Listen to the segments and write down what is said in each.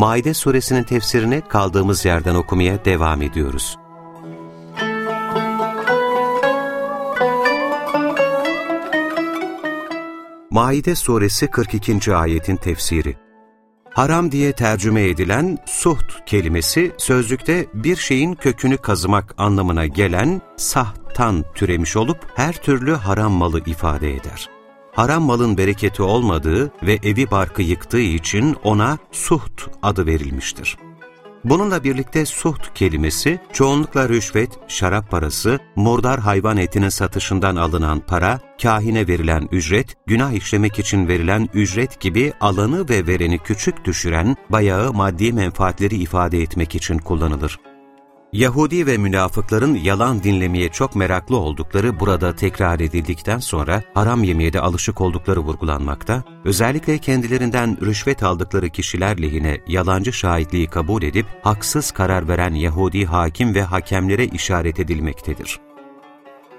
Maide suresinin tefsirini kaldığımız yerden okumaya devam ediyoruz. Maide suresi 42. ayetin tefsiri Haram diye tercüme edilen suht kelimesi sözlükte bir şeyin kökünü kazımak anlamına gelen sahtan türemiş olup her türlü haram malı ifade eder haram malın bereketi olmadığı ve evi barkı yıktığı için ona suht adı verilmiştir. Bununla birlikte suht kelimesi çoğunlukla rüşvet, şarap parası, murdar hayvan etinin satışından alınan para, kahine verilen ücret, günah işlemek için verilen ücret gibi alanı ve vereni küçük düşüren bayağı maddi menfaatleri ifade etmek için kullanılır. Yahudi ve münafıkların yalan dinlemeye çok meraklı oldukları burada tekrar edildikten sonra haram yemeye de alışık oldukları vurgulanmakta, özellikle kendilerinden rüşvet aldıkları kişiler lehine yalancı şahitliği kabul edip haksız karar veren Yahudi hakim ve hakemlere işaret edilmektedir.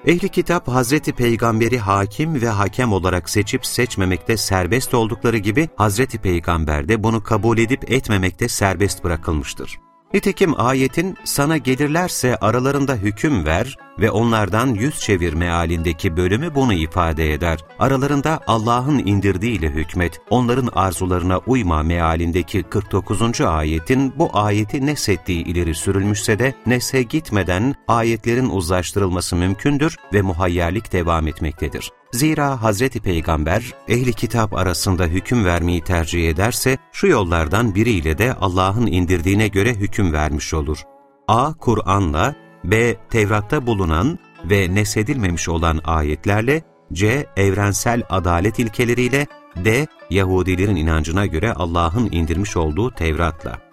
Ehli kitap Hazreti Peygamberi hakim ve hakem olarak seçip seçmemekte serbest oldukları gibi Hazreti Peygamber de bunu kabul edip etmemekte serbest bırakılmıştır. Nitekim ayetin sana gelirlerse aralarında hüküm ver ve onlardan yüz çevir mealindeki bölümü bunu ifade eder. Aralarında Allah'ın indirdiğiyle hükmet, onların arzularına uyma mealindeki 49. ayetin bu ayeti nesettiği ileri sürülmüşse de nese gitmeden ayetlerin uzlaştırılması mümkündür ve muhayyerlik devam etmektedir. Zira Hazreti Peygamber ehli kitap arasında hüküm vermeyi tercih ederse şu yollardan biriyle de Allah'ın indirdiğine göre hüküm vermiş olur. A. Kur'an'la, B. Tevrat'ta bulunan ve nesedilmemiş olan ayetlerle, C. Evrensel adalet ilkeleriyle, D. Yahudilerin inancına göre Allah'ın indirmiş olduğu Tevrat'la.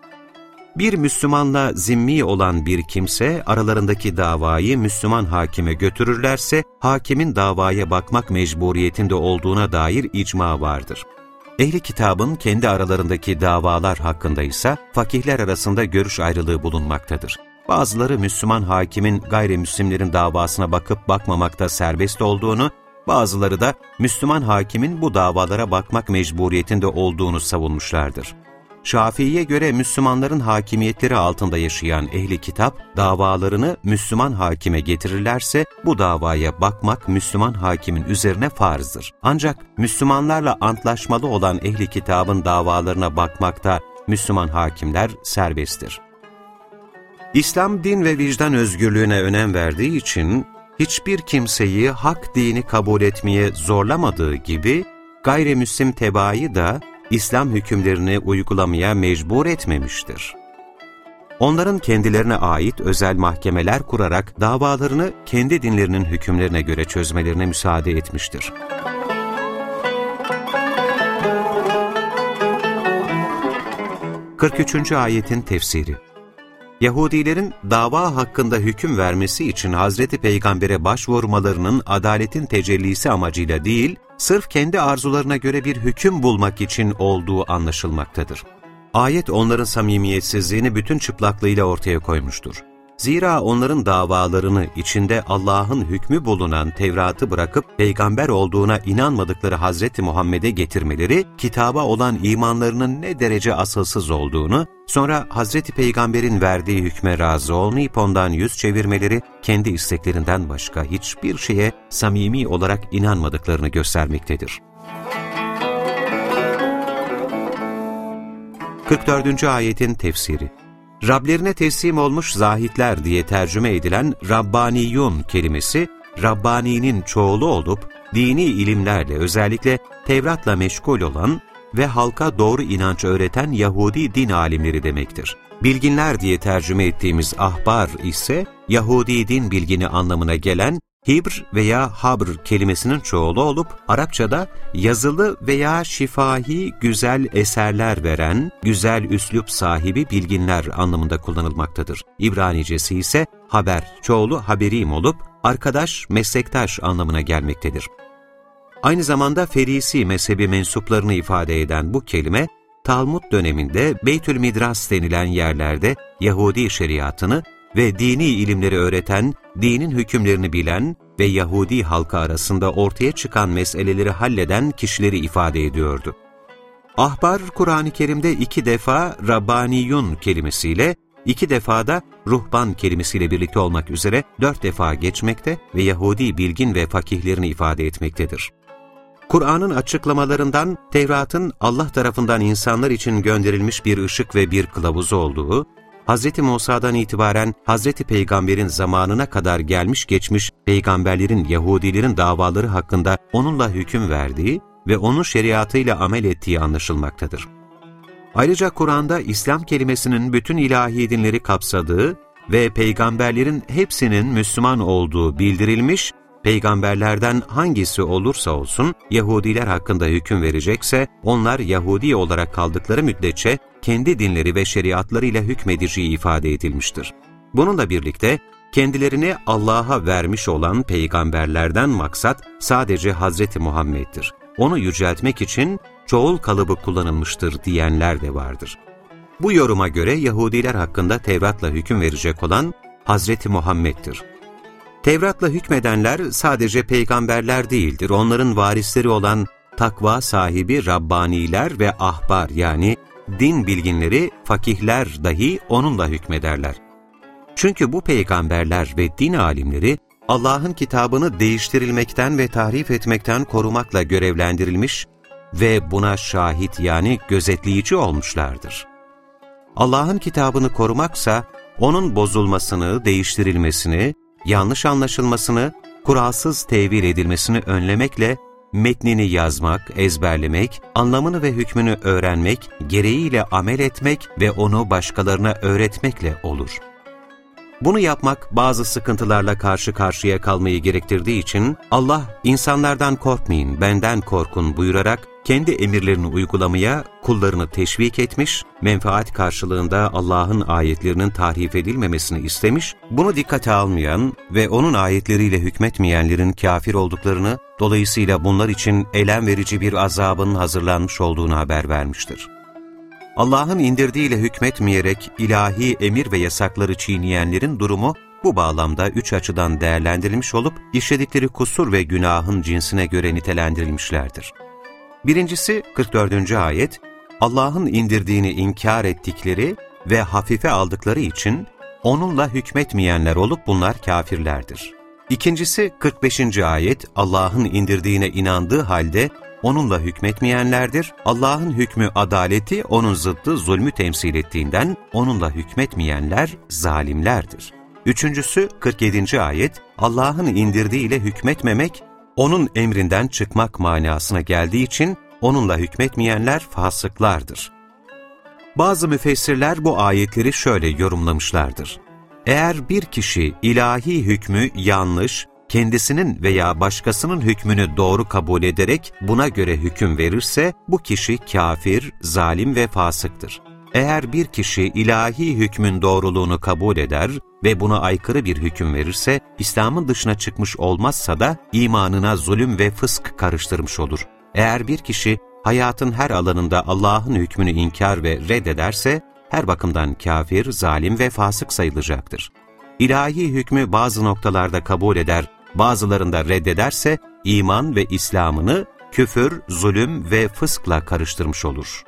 Bir Müslümanla zimmi olan bir kimse aralarındaki davayı Müslüman hakime götürürlerse, hakimin davaya bakmak mecburiyetinde olduğuna dair icma vardır. Ehli kitabın kendi aralarındaki davalar hakkında ise fakihler arasında görüş ayrılığı bulunmaktadır. Bazıları Müslüman hakimin gayrimüslimlerin davasına bakıp bakmamakta serbest olduğunu, bazıları da Müslüman hakimin bu davalara bakmak mecburiyetinde olduğunu savunmuşlardır. Şafii'ye göre Müslümanların hakimiyetleri altında yaşayan ehli kitap, davalarını Müslüman hakime getirirlerse bu davaya bakmak Müslüman hakimin üzerine farzdır. Ancak Müslümanlarla antlaşmalı olan ehli kitabın davalarına bakmakta Müslüman hakimler serbesttir. İslam din ve vicdan özgürlüğüne önem verdiği için hiçbir kimseyi hak dini kabul etmeye zorlamadığı gibi gayrimüslim tebaayı da İslam hükümlerini uygulamaya mecbur etmemiştir. Onların kendilerine ait özel mahkemeler kurarak davalarını kendi dinlerinin hükümlerine göre çözmelerine müsaade etmiştir. Kırk üçüncü ayetin tefsiri Yahudilerin dava hakkında hüküm vermesi için Hazreti Peygamber'e başvurmalarının adaletin tecellisi amacıyla değil, sırf kendi arzularına göre bir hüküm bulmak için olduğu anlaşılmaktadır. Ayet onların samimiyetsizliğini bütün çıplaklığıyla ortaya koymuştur. Zira onların davalarını içinde Allah'ın hükmü bulunan Tevrat'ı bırakıp peygamber olduğuna inanmadıkları Hazreti Muhammed'e getirmeleri, kitaba olan imanlarının ne derece asılsız olduğunu, sonra Hazreti Peygamber'in verdiği hükme razı olmayıp ondan yüz çevirmeleri, kendi isteklerinden başka hiçbir şeye samimi olarak inanmadıklarını göstermektedir. 44. Ayetin Tefsiri Rablerine teslim olmuş zahitler diye tercüme edilen Rabbaniyun kelimesi, Rabbani'nin çoğulu olup, dini ilimlerle özellikle Tevrat'la meşgul olan ve halka doğru inanç öğreten Yahudi din alimleri demektir. Bilginler diye tercüme ettiğimiz ahbar ise, Yahudi din bilgini anlamına gelen Hibr veya Habr kelimesinin çoğulu olup Arapçada yazılı veya şifahi güzel eserler veren, güzel üslup sahibi bilginler anlamında kullanılmaktadır. İbranicesi ise haber, çoğulu haberim olup arkadaş, meslektaş anlamına gelmektedir. Aynı zamanda Ferisi mezhebi mensuplarını ifade eden bu kelime, Talmud döneminde Beytül Midras denilen yerlerde Yahudi şeriatını ve dini ilimleri öğreten, dinin hükümlerini bilen ve Yahudi halkı arasında ortaya çıkan meseleleri halleden kişileri ifade ediyordu. Ahbar, Kur'an-ı Kerim'de iki defa Rabbaniyun kelimesiyle, iki defa da ruhban kelimesiyle birlikte olmak üzere dört defa geçmekte ve Yahudi bilgin ve fakihlerini ifade etmektedir. Kur'an'ın açıklamalarından Tevrat'ın Allah tarafından insanlar için gönderilmiş bir ışık ve bir kılavuz olduğu, Hz. Musa'dan itibaren Hz. Peygamber'in zamanına kadar gelmiş geçmiş peygamberlerin Yahudilerin davaları hakkında onunla hüküm verdiği ve onun şeriatıyla amel ettiği anlaşılmaktadır. Ayrıca Kur'an'da İslam kelimesinin bütün ilahi dinleri kapsadığı ve peygamberlerin hepsinin Müslüman olduğu bildirilmiş peygamberlerden hangisi olursa olsun Yahudiler hakkında hüküm verecekse, onlar Yahudi olarak kaldıkları müddetçe kendi dinleri ve şeriatlarıyla hükmedeceği ifade edilmiştir. Bununla birlikte kendilerini Allah'a vermiş olan peygamberlerden maksat sadece Hz. Muhammed'dir. Onu yüceltmek için çoğul kalıbı kullanılmıştır diyenler de vardır. Bu yoruma göre Yahudiler hakkında Tevrat'la hüküm verecek olan Hz. Muhammed'dir. Tevrat'la hükmedenler sadece peygamberler değildir. Onların varisleri olan takva sahibi Rabbaniler ve ahbar yani din bilginleri, fakihler dahi onunla hükmederler. Çünkü bu peygamberler ve din alimleri Allah'ın kitabını değiştirilmekten ve tahrif etmekten korumakla görevlendirilmiş ve buna şahit yani gözetleyici olmuşlardır. Allah'ın kitabını korumaksa, onun bozulmasını, değiştirilmesini, yanlış anlaşılmasını, kuralsız tevil edilmesini önlemekle metnini yazmak, ezberlemek, anlamını ve hükmünü öğrenmek, gereğiyle amel etmek ve onu başkalarına öğretmekle olur. Bunu yapmak bazı sıkıntılarla karşı karşıya kalmayı gerektirdiği için Allah insanlardan korkmayın, benden korkun buyurarak kendi emirlerini uygulamaya kullarını teşvik etmiş, menfaat karşılığında Allah'ın ayetlerinin tahrif edilmemesini istemiş, bunu dikkate almayan ve onun ayetleriyle hükmetmeyenlerin kafir olduklarını, dolayısıyla bunlar için elem verici bir azabın hazırlanmış olduğunu haber vermiştir. Allah'ın indirdiğiyle hükmetmeyerek ilahi emir ve yasakları çiğneyenlerin durumu bu bağlamda üç açıdan değerlendirilmiş olup işledikleri kusur ve günahın cinsine göre nitelendirilmişlerdir. Birincisi 44. ayet, Allah'ın indirdiğini inkar ettikleri ve hafife aldıkları için onunla hükmetmeyenler olup bunlar kafirlerdir. İkincisi 45. ayet, Allah'ın indirdiğine inandığı halde onunla hükmetmeyenlerdir. Allah'ın hükmü adaleti, onun zıddı zulmü temsil ettiğinden onunla hükmetmeyenler zalimlerdir. Üçüncüsü 47. ayet, Allah'ın indirdiğiyle hükmetmemek, onun emrinden çıkmak manasına geldiği için onunla hükmetmeyenler fasıklardır. Bazı müfessirler bu ayetleri şöyle yorumlamışlardır. Eğer bir kişi ilahi hükmü yanlış, kendisinin veya başkasının hükmünü doğru kabul ederek buna göre hüküm verirse, bu kişi kafir, zalim ve fasıktır. Eğer bir kişi ilahi hükmün doğruluğunu kabul eder ve buna aykırı bir hüküm verirse, İslam'ın dışına çıkmış olmazsa da imanına zulüm ve fısk karıştırmış olur. Eğer bir kişi hayatın her alanında Allah'ın hükmünü inkar ve reddederse, her bakımdan kafir, zalim ve fasık sayılacaktır. İlahi hükmü bazı noktalarda kabul eder, bazılarında reddederse, iman ve İslam'ını küfür, zulüm ve fıskla karıştırmış olur.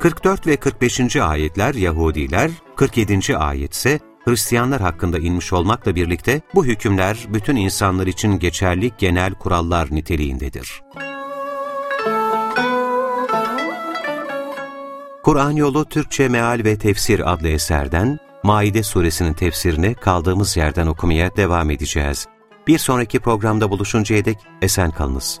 44 ve 45. ayetler Yahudiler, 47. ayet ise Hristiyanlar hakkında inmiş olmakla birlikte bu hükümler bütün insanlar için geçerli genel kurallar niteliğindedir. Kur'an Yolu Türkçe Meal ve Tefsir adlı eserden Maide suresinin tefsirini kaldığımız yerden okumaya devam edeceğiz. Bir sonraki programda buluşuncaya dek esen kalınız.